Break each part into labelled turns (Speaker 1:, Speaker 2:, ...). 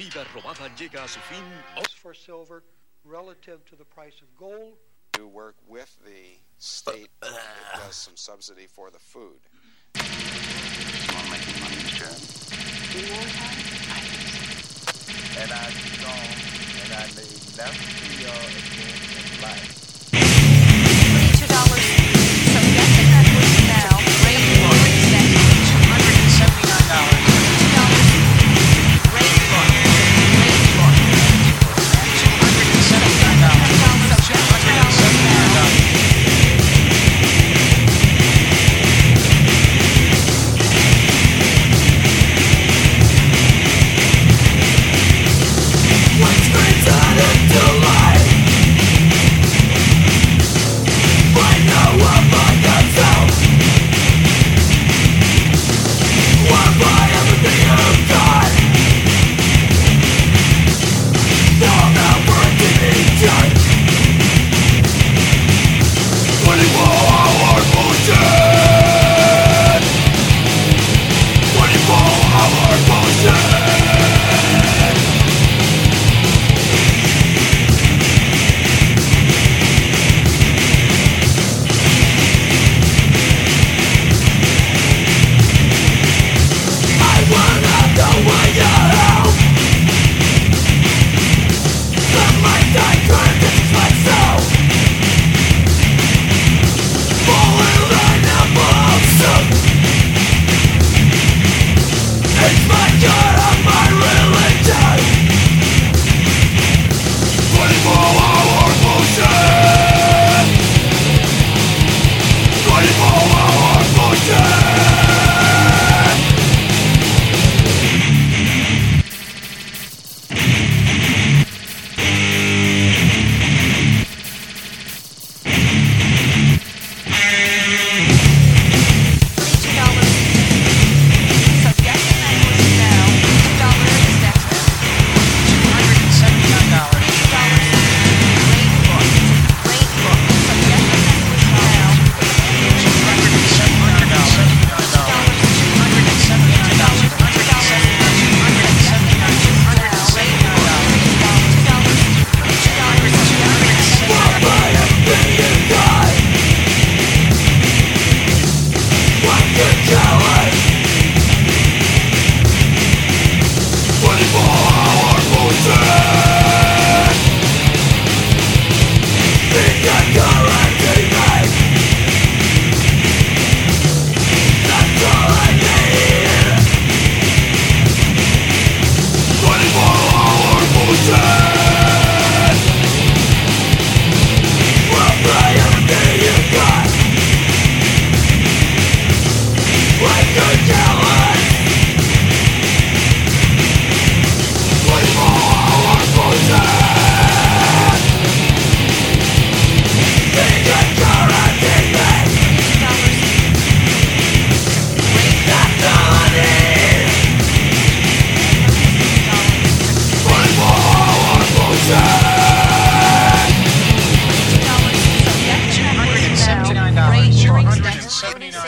Speaker 1: vida robada llega a su fin.
Speaker 2: For silver relative to the price of gold.
Speaker 3: Do work with the state that does some subsidy for the food.
Speaker 4: I'm making money, Mr.
Speaker 5: And I and I in life.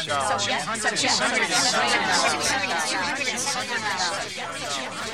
Speaker 6: dollars. So, yes, so, yeah.